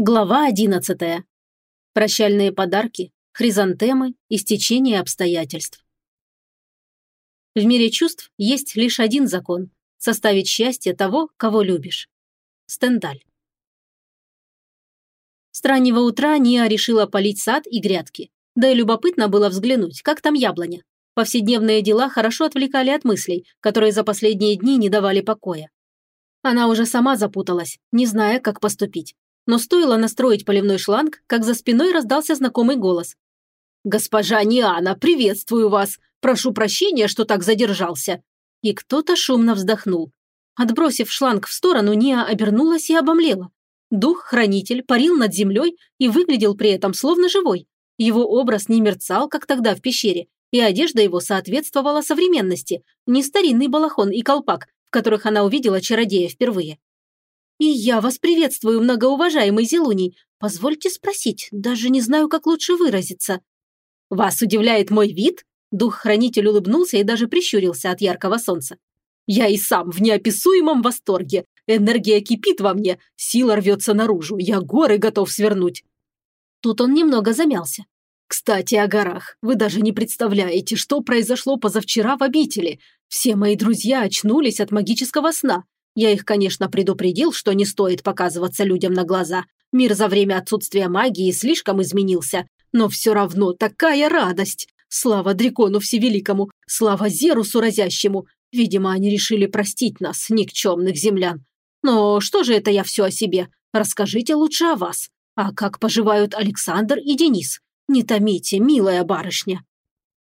Глава одиннадцатая. Прощальные подарки, хризантемы и стечение обстоятельств. В мире чувств есть лишь один закон – составить счастье того, кого любишь. Стендаль. С раннего утра Ния решила полить сад и грядки. Да и любопытно было взглянуть, как там яблоня. Повседневные дела хорошо отвлекали от мыслей, которые за последние дни не давали покоя. Она уже сама запуталась, не зная, как поступить но стоило настроить поливной шланг, как за спиной раздался знакомый голос. «Госпожа Ниана, приветствую вас! Прошу прощения, что так задержался!» И кто-то шумно вздохнул. Отбросив шланг в сторону, Ния обернулась и обомлела. Дух-хранитель парил над землей и выглядел при этом словно живой. Его образ не мерцал, как тогда в пещере, и одежда его соответствовала современности, не старинный балахон и колпак, в которых она увидела чародея впервые. «И я вас приветствую, многоуважаемый Зелуний. Позвольте спросить, даже не знаю, как лучше выразиться». «Вас удивляет мой вид?» Дух-хранитель улыбнулся и даже прищурился от яркого солнца. «Я и сам в неописуемом восторге. Энергия кипит во мне, сила рвется наружу, я горы готов свернуть». Тут он немного замялся. «Кстати, о горах. Вы даже не представляете, что произошло позавчера в обители. Все мои друзья очнулись от магического сна. Я их, конечно, предупредил, что не стоит показываться людям на глаза. Мир за время отсутствия магии слишком изменился. Но все равно такая радость! Слава Дракону Всевеликому! Слава Зерусу Разящему! Видимо, они решили простить нас, никчемных землян. Но что же это я все о себе? Расскажите лучше о вас. А как поживают Александр и Денис? Не томите, милая барышня.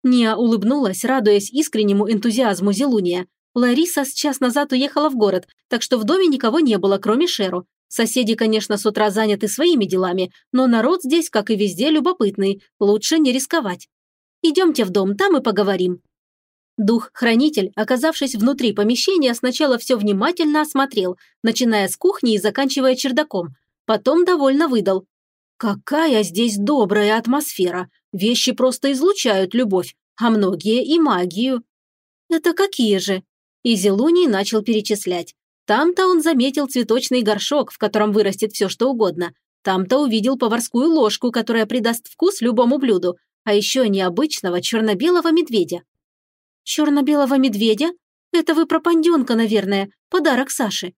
Ния улыбнулась, радуясь искреннему энтузиазму Зелуния. Лариса с час назад уехала в город, так что в доме никого не было, кроме Шеру. Соседи, конечно, с утра заняты своими делами, но народ здесь, как и везде, любопытный. Лучше не рисковать. Идемте в дом, там и поговорим. Дух-хранитель, оказавшись внутри помещения, сначала все внимательно осмотрел, начиная с кухни и заканчивая чердаком. Потом довольно выдал. «Какая здесь добрая атмосфера! Вещи просто излучают любовь, а многие и магию». «Это какие же?» И начал перечислять. Там-то он заметил цветочный горшок, в котором вырастет все, что угодно. Там-то увидел поварскую ложку, которая придаст вкус любому блюду, а еще необычного черно-белого медведя. «Черно-белого медведя? Это вы про панденка, наверное, подарок Саше».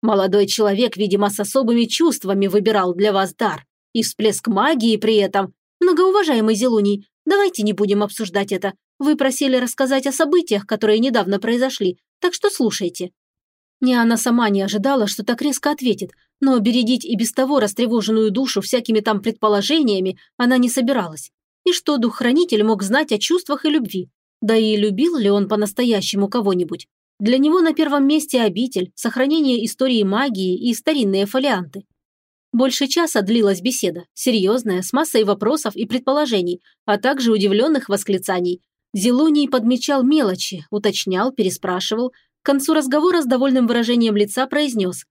Молодой человек, видимо, с особыми чувствами выбирал для вас дар. И всплеск магии при этом. Многоуважаемый Зелуний, давайте не будем обсуждать это. Вы просили рассказать о событиях, которые недавно произошли, так что слушайте». Не она сама не ожидала, что так резко ответит, но бередить и без того растревоженную душу всякими там предположениями она не собиралась. И что дух-хранитель мог знать о чувствах и любви? Да и любил ли он по-настоящему кого-нибудь? Для него на первом месте обитель, сохранение истории магии и старинные фолианты. Больше часа длилась беседа, серьезная, с массой вопросов и предположений, а также удивленных восклицаний, Зелуний подмечал мелочи, уточнял, переспрашивал. К концу разговора с довольным выражением лица произнес.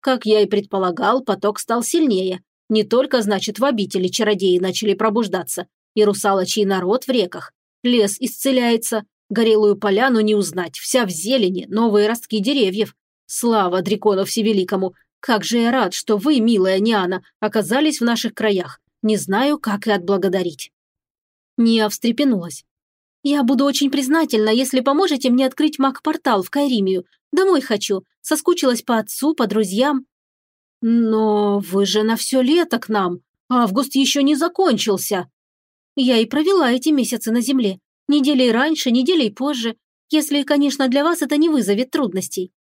Как я и предполагал, поток стал сильнее. Не только, значит, в обители чародеи начали пробуждаться. И русалочий народ в реках. Лес исцеляется. Горелую поляну не узнать. Вся в зелени, новые ростки деревьев. Слава Дракону Всевеликому! Как же я рад, что вы, милая Ниана, оказались в наших краях. Не знаю, как и отблагодарить. Ния встрепенулась. «Я буду очень признательна, если поможете мне открыть маг-портал в Кайримию. Домой хочу. Соскучилась по отцу, по друзьям». «Но вы же на все лето к нам. Август еще не закончился». Я и провела эти месяцы на земле. Неделей раньше, неделей позже. Если, конечно, для вас это не вызовет трудностей.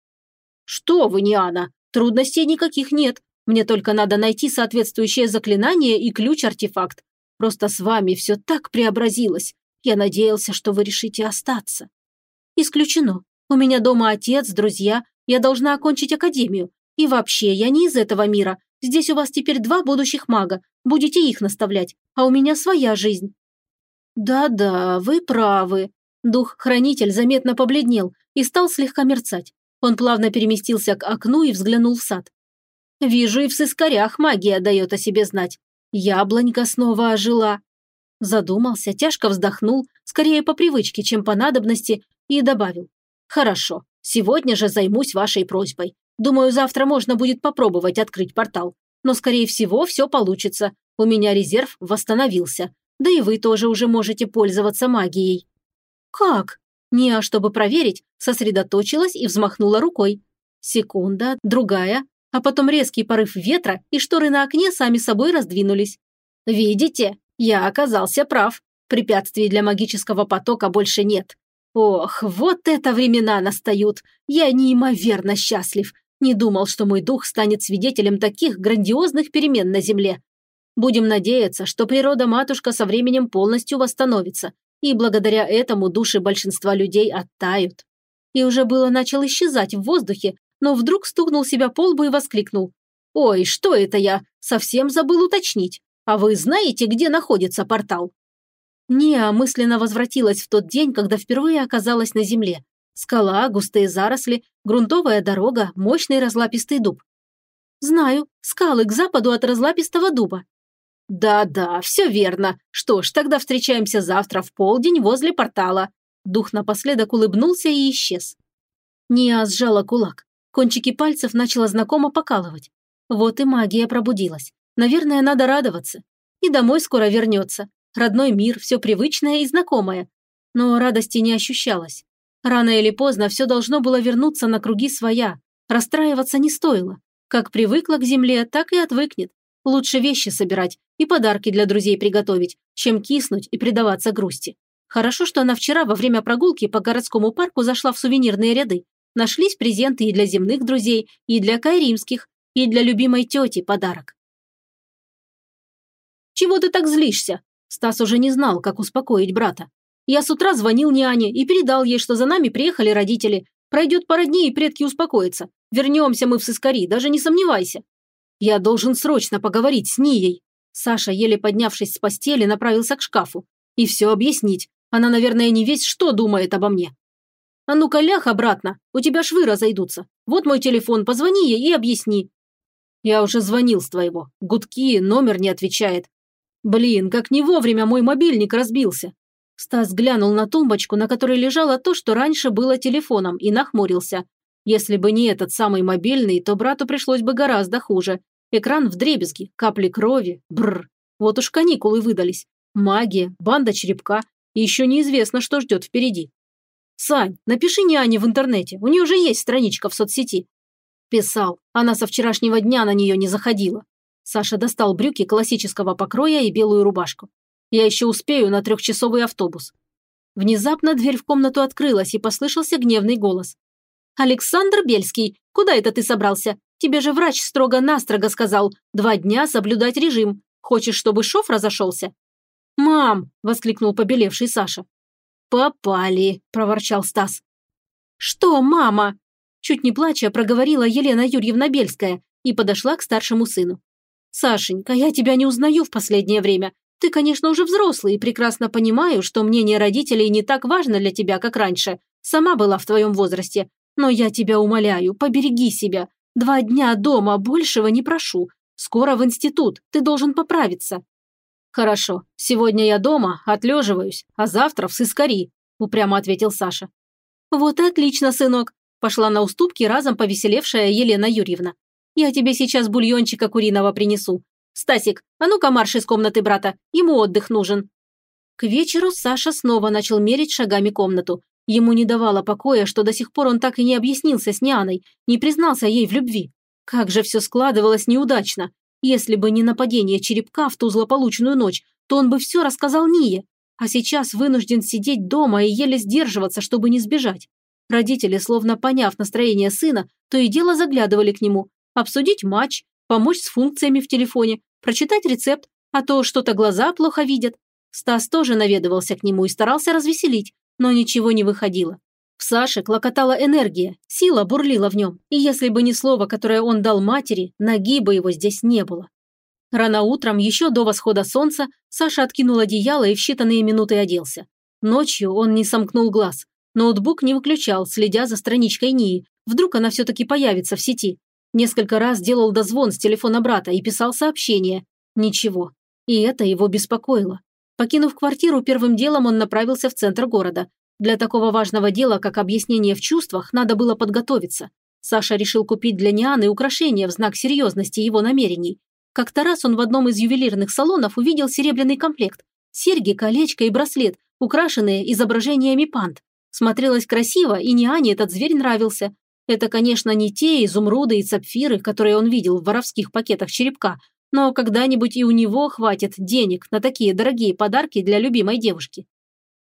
«Что вы, Ниана, трудностей никаких нет. Мне только надо найти соответствующее заклинание и ключ-артефакт. Просто с вами все так преобразилось. Я надеялся, что вы решите остаться. Исключено. У меня дома отец, друзья. Я должна окончить академию. И вообще, я не из этого мира. Здесь у вас теперь два будущих мага. Будете их наставлять. А у меня своя жизнь. Да-да, вы правы. Дух-хранитель заметно побледнел и стал слегка мерцать. Он плавно переместился к окну и взглянул в сад. Вижу, и в сыскарях магия дает о себе знать. Яблонька снова ожила. Задумался, тяжко вздохнул, скорее по привычке, чем по надобности, и добавил. «Хорошо, сегодня же займусь вашей просьбой. Думаю, завтра можно будет попробовать открыть портал. Но, скорее всего, все получится. У меня резерв восстановился. Да и вы тоже уже можете пользоваться магией». «Как?» Ниа, чтобы проверить, сосредоточилась и взмахнула рукой. Секунда, другая, а потом резкий порыв ветра, и шторы на окне сами собой раздвинулись. «Видите? Я оказался прав. Препятствий для магического потока больше нет. Ох, вот это времена настают. Я неимоверно счастлив. Не думал, что мой дух станет свидетелем таких грандиозных перемен на Земле. Будем надеяться, что природа-матушка со временем полностью восстановится, и благодаря этому души большинства людей оттают. И уже было начал исчезать в воздухе, но вдруг стукнул себя по лбу и воскликнул. «Ой, что это я? Совсем забыл уточнить. А вы знаете, где находится портал?» Ниа мысленно возвратилась в тот день, когда впервые оказалась на земле. Скала, густые заросли, грунтовая дорога, мощный разлапистый дуб. «Знаю, скалы к западу от разлапистого дуба». «Да-да, все верно. Что ж, тогда встречаемся завтра в полдень возле портала». Дух напоследок улыбнулся и исчез. Ниа сжала кулак. Кончики пальцев начала знакомо покалывать. Вот и магия пробудилась. Наверное, надо радоваться. И домой скоро вернется. Родной мир, все привычное и знакомое. Но радости не ощущалось. Рано или поздно все должно было вернуться на круги своя. Расстраиваться не стоило. Как привыкла к земле, так и отвыкнет. Лучше вещи собирать и подарки для друзей приготовить, чем киснуть и предаваться грусти. Хорошо, что она вчера во время прогулки по городскому парку зашла в сувенирные ряды. Нашлись презенты и для земных друзей, и для кайримских, и для любимой тети подарок. «Чего ты так злишься?» Стас уже не знал, как успокоить брата. Я с утра звонил няне и передал ей, что за нами приехали родители. Пройдет пара дней, и предки успокоятся. Вернемся мы в Сыскари, даже не сомневайся. Я должен срочно поговорить с Нией. Саша, еле поднявшись с постели, направился к шкафу. И все объяснить. Она, наверное, не весь что думает обо мне. А ну-ка, лях обратно, у тебя швы разойдутся. Вот мой телефон, позвони ей и объясни. Я уже звонил с твоего. Гудки, номер не отвечает. Блин, как не вовремя мой мобильник разбился. Стас глянул на тумбочку, на которой лежало то, что раньше было телефоном, и нахмурился. Если бы не этот самый мобильный, то брату пришлось бы гораздо хуже. Экран в дребезги, капли крови, бррр. Вот уж каникулы выдались. Магия, банда черепка, и еще неизвестно, что ждет впереди. «Сань, напиши няне в интернете, у нее уже есть страничка в соцсети». Писал, она со вчерашнего дня на нее не заходила. Саша достал брюки классического покроя и белую рубашку. «Я еще успею на трехчасовый автобус». Внезапно дверь в комнату открылась, и послышался гневный голос. «Александр Бельский, куда это ты собрался? Тебе же врач строго-настрого сказал, два дня соблюдать режим. Хочешь, чтобы шов разошелся?» «Мам!» – воскликнул побелевший Саша. «Попали!» – проворчал Стас. «Что, мама?» Чуть не плача проговорила Елена Юрьевна Бельская и подошла к старшему сыну. «Сашенька, я тебя не узнаю в последнее время. Ты, конечно, уже взрослый и прекрасно понимаю, что мнение родителей не так важно для тебя, как раньше. Сама была в твоем возрасте. Но я тебя умоляю, побереги себя. Два дня дома, большего не прошу. Скоро в институт, ты должен поправиться». «Хорошо, сегодня я дома, отлеживаюсь, а завтра в сыскари», – упрямо ответил Саша. «Вот и отлично, сынок», – пошла на уступки разом повеселевшая Елена Юрьевна. Я тебе сейчас бульончика куриного принесу. Стасик, а ну-ка марш из комнаты брата, ему отдых нужен». К вечеру Саша снова начал мерить шагами комнату. Ему не давало покоя, что до сих пор он так и не объяснился с Нианой, не признался ей в любви. Как же все складывалось неудачно. Если бы не нападение черепка в ту злополучную ночь, то он бы все рассказал Ние. А сейчас вынужден сидеть дома и еле сдерживаться, чтобы не сбежать. Родители, словно поняв настроение сына, то и дело заглядывали к нему, обсудить матч, помочь с функциями в телефоне, прочитать рецепт, а то что-то глаза плохо видят. Стас тоже наведывался к нему и старался развеселить, но ничего не выходило. В Саше клокотала энергия, сила бурлила в нем, и если бы не слово, которое он дал матери, ноги бы его здесь не было. Рано утром, еще до восхода солнца, Саша откинул одеяло и в считанные минуты оделся. Ночью он не сомкнул глаз. Ноутбук не выключал, следя за страничкой НИИ. Вдруг она все-таки появится в сети. Несколько раз делал дозвон с телефона брата и писал сообщение. Ничего. И это его беспокоило. Покинув квартиру, первым делом он направился в центр города. Для такого важного дела, как объяснение в чувствах, надо было подготовиться. Саша решил купить для Нианы украшения в знак серьезности его намерений. Как-то раз он в одном из ювелирных салонов увидел серебряный комплект. Серьги, колечко и браслет, украшенные изображениями панд. Смотрелось красиво, и Ниане этот зверь нравился. Это, конечно, не те изумруды и сапфиры, которые он видел в воровских пакетах черепка, но когда-нибудь и у него хватит денег на такие дорогие подарки для любимой девушки.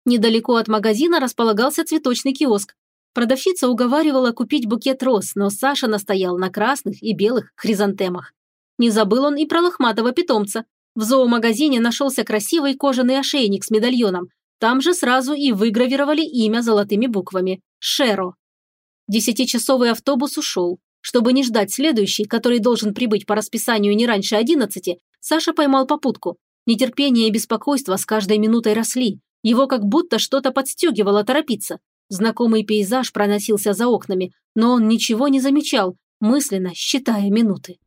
Недалеко от магазина располагался цветочный киоск. Продавщица уговаривала купить букет роз, но Саша настоял на красных и белых хризантемах. Не забыл он и про лохматого питомца. В зоомагазине нашелся красивый кожаный ошейник с медальоном. Там же сразу и выгравировали имя золотыми буквами – Шеро. Десятичасовый автобус ушел. Чтобы не ждать следующий, который должен прибыть по расписанию не раньше одиннадцати, Саша поймал попутку. Нетерпение и беспокойство с каждой минутой росли. Его как будто что-то подстегивало торопиться. Знакомый пейзаж проносился за окнами, но он ничего не замечал, мысленно считая минуты.